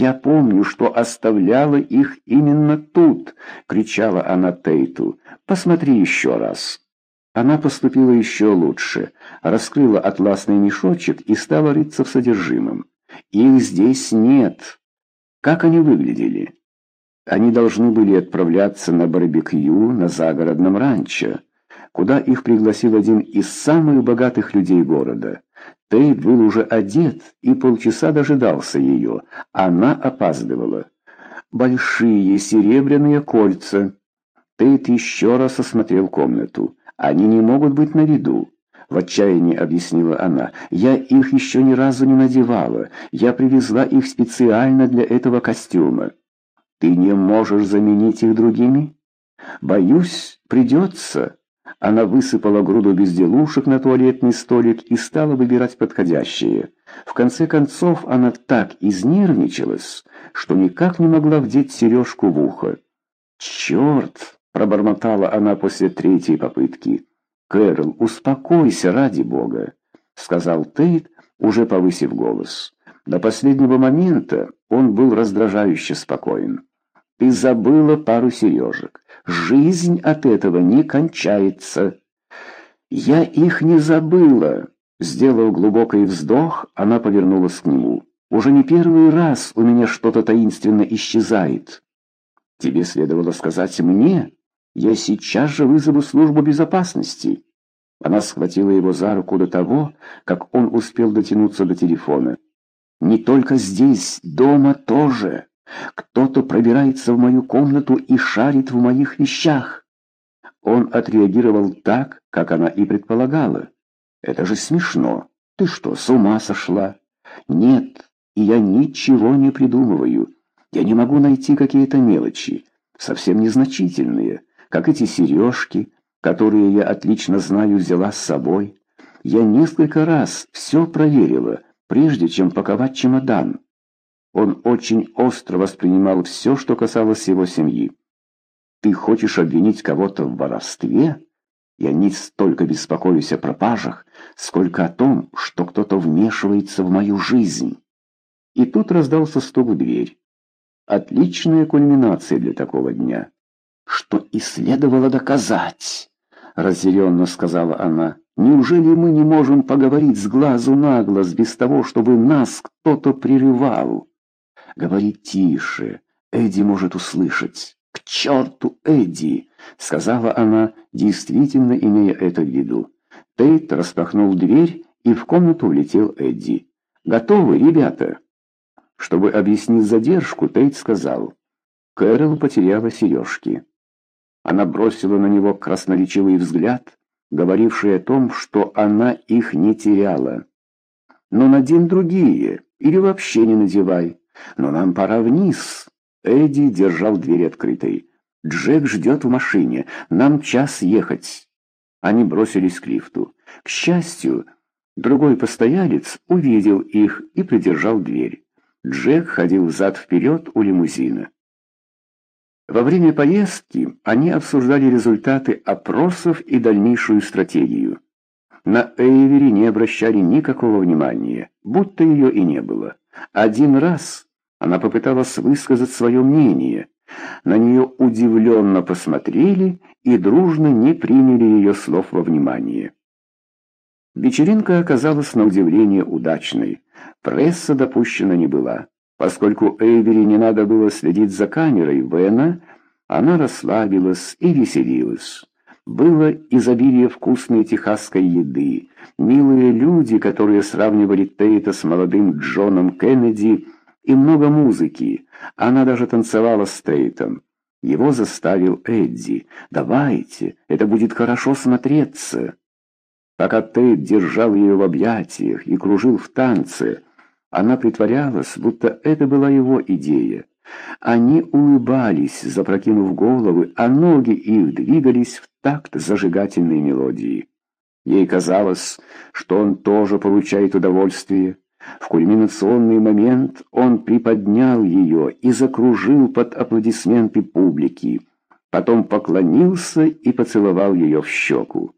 «Я помню, что оставляла их именно тут!» — кричала она Тейту. «Посмотри еще раз!» Она поступила еще лучше, раскрыла атласный мешочек и стала рыться в содержимом. «Их здесь нет!» Как они выглядели? Они должны были отправляться на барбекю на загородном ранчо, куда их пригласил один из самых богатых людей города. Тейт был уже одет и полчаса дожидался ее. Она опаздывала. Большие серебряные кольца. Тейт еще раз осмотрел комнату. Они не могут быть на виду. В отчаянии объяснила она. «Я их еще ни разу не надевала. Я привезла их специально для этого костюма». «Ты не можешь заменить их другими?» «Боюсь, придется». Она высыпала груду безделушек на туалетный столик и стала выбирать подходящие. В конце концов, она так изнервничалась, что никак не могла вдеть сережку в ухо. «Черт!» — пробормотала она после третьей попытки. «Кэрол, успокойся, ради бога», — сказал Тейт, уже повысив голос. До последнего момента он был раздражающе спокоен. «Ты забыла пару сережек. Жизнь от этого не кончается». «Я их не забыла», — сделав глубокий вздох, она повернулась к нему. «Уже не первый раз у меня что-то таинственно исчезает». «Тебе следовало сказать мне», я сейчас же вызову службу безопасности. Она схватила его за руку до того, как он успел дотянуться до телефона. Не только здесь, дома тоже. Кто-то пробирается в мою комнату и шарит в моих вещах. Он отреагировал так, как она и предполагала. Это же смешно. Ты что, с ума сошла? Нет, и я ничего не придумываю. Я не могу найти какие-то мелочи, совсем незначительные как эти сережки, которые я отлично знаю, взяла с собой. Я несколько раз все проверила, прежде чем паковать чемодан. Он очень остро воспринимал все, что касалось его семьи. «Ты хочешь обвинить кого-то в воровстве?» Я не столько беспокоюсь о пропажах, сколько о том, что кто-то вмешивается в мою жизнь. И тут раздался стук в дверь. Отличная кульминация для такого дня что и следовало доказать, — разъяренно сказала она. Неужели мы не можем поговорить с глазу на глаз без того, чтобы нас кто-то прерывал? Говори тише, Эдди может услышать. К черту Эдди, — сказала она, действительно имея это в виду. Тейт распахнул дверь, и в комнату влетел Эдди. «Готовы, ребята?» Чтобы объяснить задержку, Тейт сказал. Кэрол потеряла сережки. Она бросила на него красноречивый взгляд, говоривший о том, что она их не теряла. «Но надень другие, или вообще не надевай. Но нам пора вниз». Эдди держал дверь открытой. «Джек ждет в машине. Нам час ехать». Они бросились к лифту. К счастью, другой постоялец увидел их и придержал дверь. Джек ходил взад-вперед у лимузина. Во время поездки они обсуждали результаты опросов и дальнейшую стратегию. На Эйвери не обращали никакого внимания, будто ее и не было. Один раз она попыталась высказать свое мнение. На нее удивленно посмотрели и дружно не приняли ее слов во внимание. Вечеринка оказалась на удивление удачной. Пресса допущена не была. Поскольку Эйвери не надо было следить за камерой Вена, она расслабилась и веселилась. Было изобилие вкусной техасской еды, милые люди, которые сравнивали Тейта с молодым Джоном Кеннеди, и много музыки. Она даже танцевала с Тейтом. Его заставил Эдди. «Давайте, это будет хорошо смотреться». Пока Тейт держал ее в объятиях и кружил в танце, она притворялась, будто это была его идея. Они улыбались, запрокинув головы, а ноги их двигались в такт зажигательной мелодии. Ей казалось, что он тоже получает удовольствие. В кульминационный момент он приподнял ее и закружил под аплодисменты публики. Потом поклонился и поцеловал ее в щеку.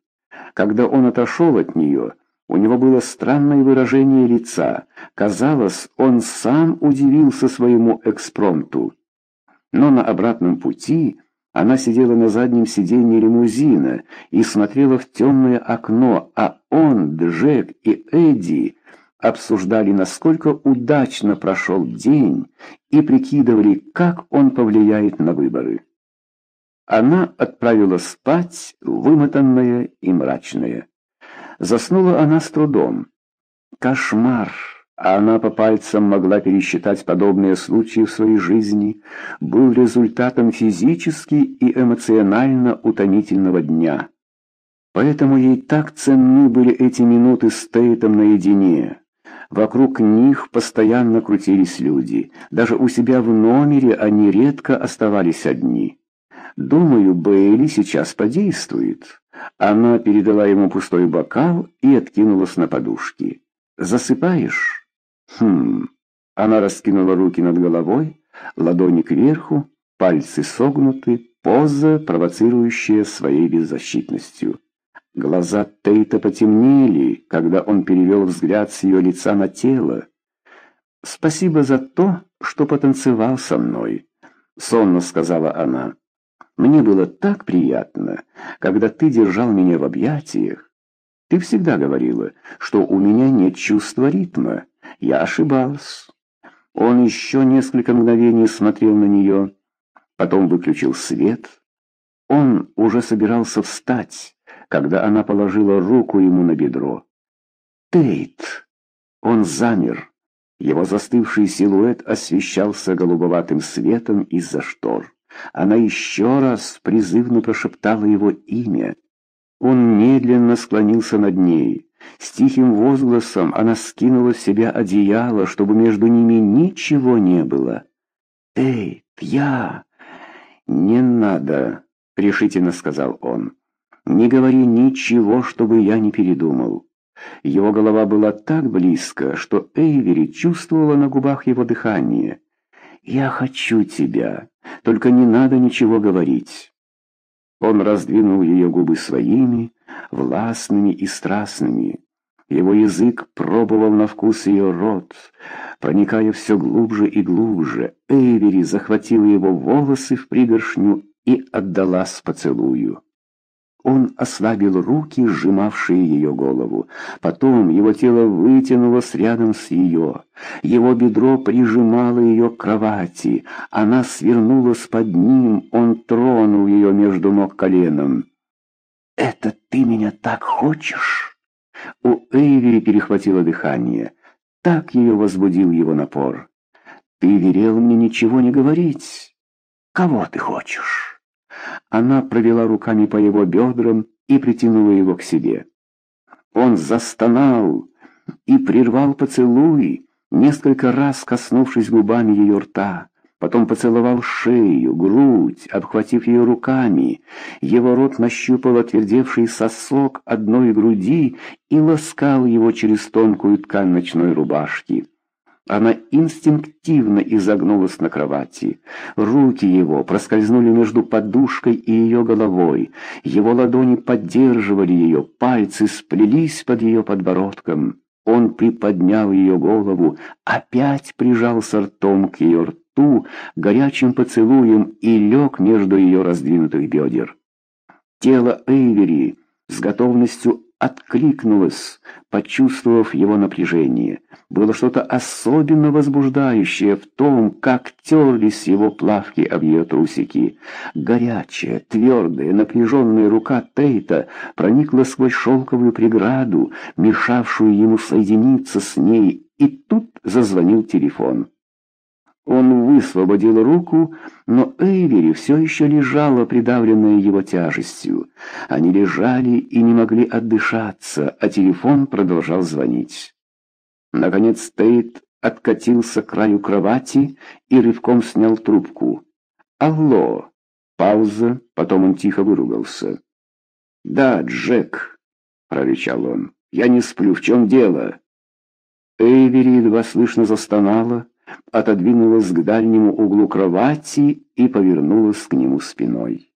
Когда он отошел от нее, У него было странное выражение лица. Казалось, он сам удивился своему экспромту. Но на обратном пути она сидела на заднем сиденье лимузина и смотрела в темное окно, а он, Джек и Эдди обсуждали, насколько удачно прошел день и прикидывали, как он повлияет на выборы. Она отправила спать, вымотанная и мрачная. Заснула она с трудом. Кошмар! А она по пальцам могла пересчитать подобные случаи в своей жизни, был результатом физически и эмоционально утомительного дня. Поэтому ей так ценны были эти минуты с Тейтом наедине. Вокруг них постоянно крутились люди. Даже у себя в номере они редко оставались одни. Думаю, Бейли сейчас подействует. Она передала ему пустой бокал и откинулась на подушки. «Засыпаешь?» «Хм...» Она раскинула руки над головой, ладони кверху, пальцы согнуты, поза, провоцирующая своей беззащитностью. Глаза Тейта потемнели, когда он перевел взгляд с ее лица на тело. «Спасибо за то, что потанцевал со мной», — сонно сказала она. Мне было так приятно, когда ты держал меня в объятиях. Ты всегда говорила, что у меня нет чувства ритма. Я ошибалась. Он еще несколько мгновений смотрел на нее, потом выключил свет. Он уже собирался встать, когда она положила руку ему на бедро. «Тейт!» Он замер. Его застывший силуэт освещался голубоватым светом из-за штор. Она еще раз призывно прошептала его имя. Он медленно склонился над ней. С тихим возгласом она скинула с себя одеяло, чтобы между ними ничего не было. «Эй, я...» «Не надо», — решительно сказал он. «Не говори ничего, чтобы я не передумал». Его голова была так близко, что Эйвери чувствовала на губах его дыхание. «Я хочу тебя, только не надо ничего говорить». Он раздвинул ее губы своими, властными и страстными. Его язык пробовал на вкус ее рот, проникая все глубже и глубже. Эйвери захватила его волосы в пригоршню и отдалась поцелую. Он ослабил руки, сжимавшие ее голову. Потом его тело вытянулось рядом с ее. Его бедро прижимало ее к кровати. Она свернулась под ним, он тронул ее между ног коленом. «Это ты меня так хочешь?» У Эйвери перехватило дыхание. Так ее возбудил его напор. «Ты велел мне ничего не говорить. Кого ты хочешь?» Она провела руками по его бедрам и притянула его к себе. Он застонал и прервал поцелуй, несколько раз коснувшись губами ее рта. Потом поцеловал шею, грудь, обхватив ее руками. Его рот нащупал отвердевший сосок одной груди и ласкал его через тонкую ткань ночной рубашки. Она инстинктивно изогнулась на кровати. Руки его проскользнули между подушкой и ее головой. Его ладони поддерживали ее, пальцы сплелись под ее подбородком. Он приподнял ее голову, опять прижался ртом к ее рту, горячим поцелуем и лег между ее раздвинутых бедер. Тело Эйвери с готовностью откликнулась, почувствовав его напряжение. Было что-то особенно возбуждающее в том, как терлись его плавки об ее трусики. Горячая, твердая, напряженная рука Тейта проникла сквозь шелковую преграду, мешавшую ему соединиться с ней, и тут зазвонил телефон. Он высвободил руку, но Эйвери все еще лежала, придавленная его тяжестью. Они лежали и не могли отдышаться, а телефон продолжал звонить. Наконец Тейт откатился к краю кровати и рывком снял трубку. «Алло!» Пауза, потом он тихо выругался. «Да, Джек!» — прорычал он. «Я не сплю. В чем дело?» Эйвери едва слышно застонала, отодвинулась к дальнему углу кровати и повернулась к нему спиной.